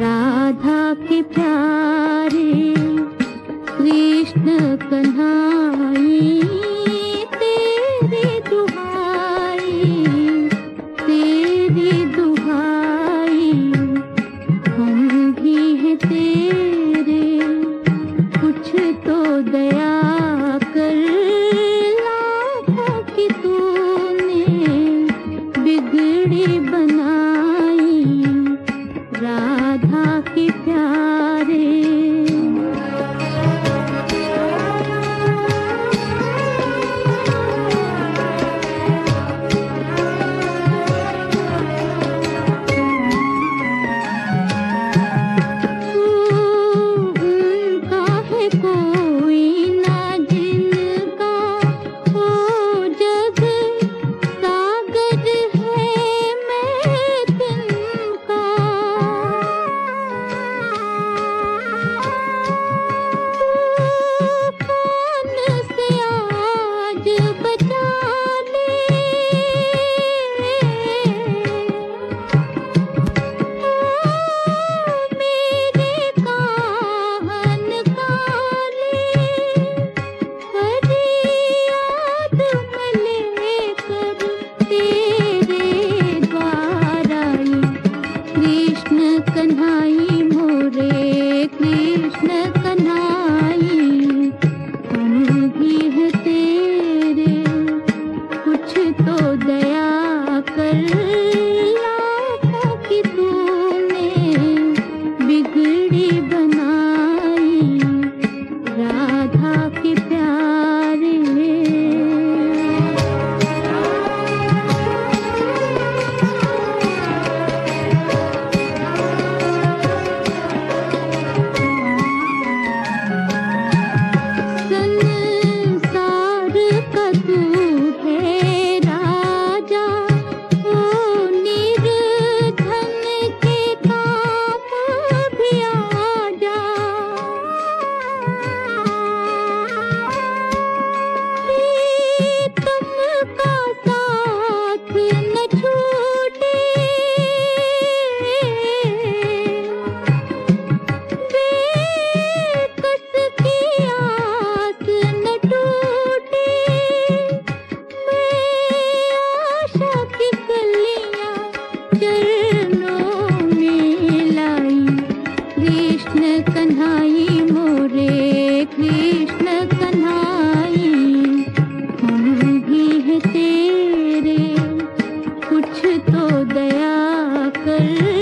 राधा के प्यार दया कर लाखों बिगड़ी बना बता 可日